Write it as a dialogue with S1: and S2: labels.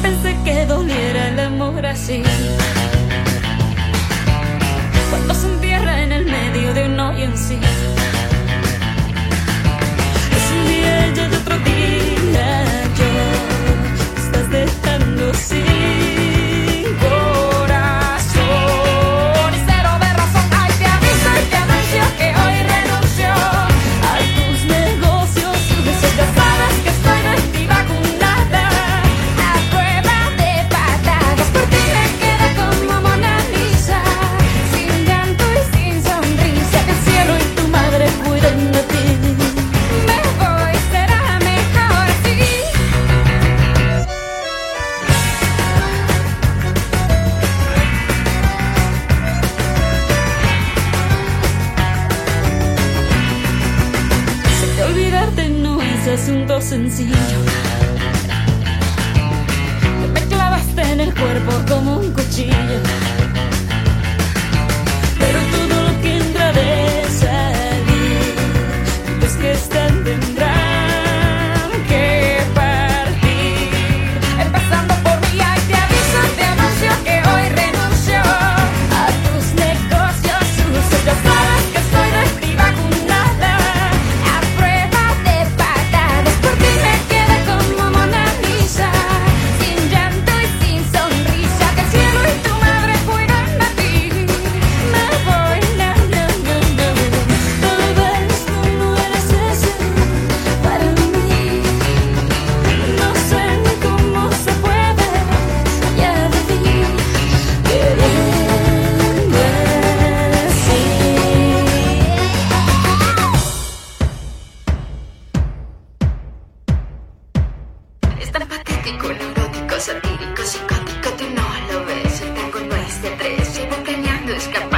S1: Pensé que doliera el amor así. Cuando se entierra en el medio de un hoy en sí. Vào.
S2: estático, neurótico, satírico, psicótico, tú no lo ves. El tango no es de
S1: tres, sigo
S2: planeando
S1: escapar.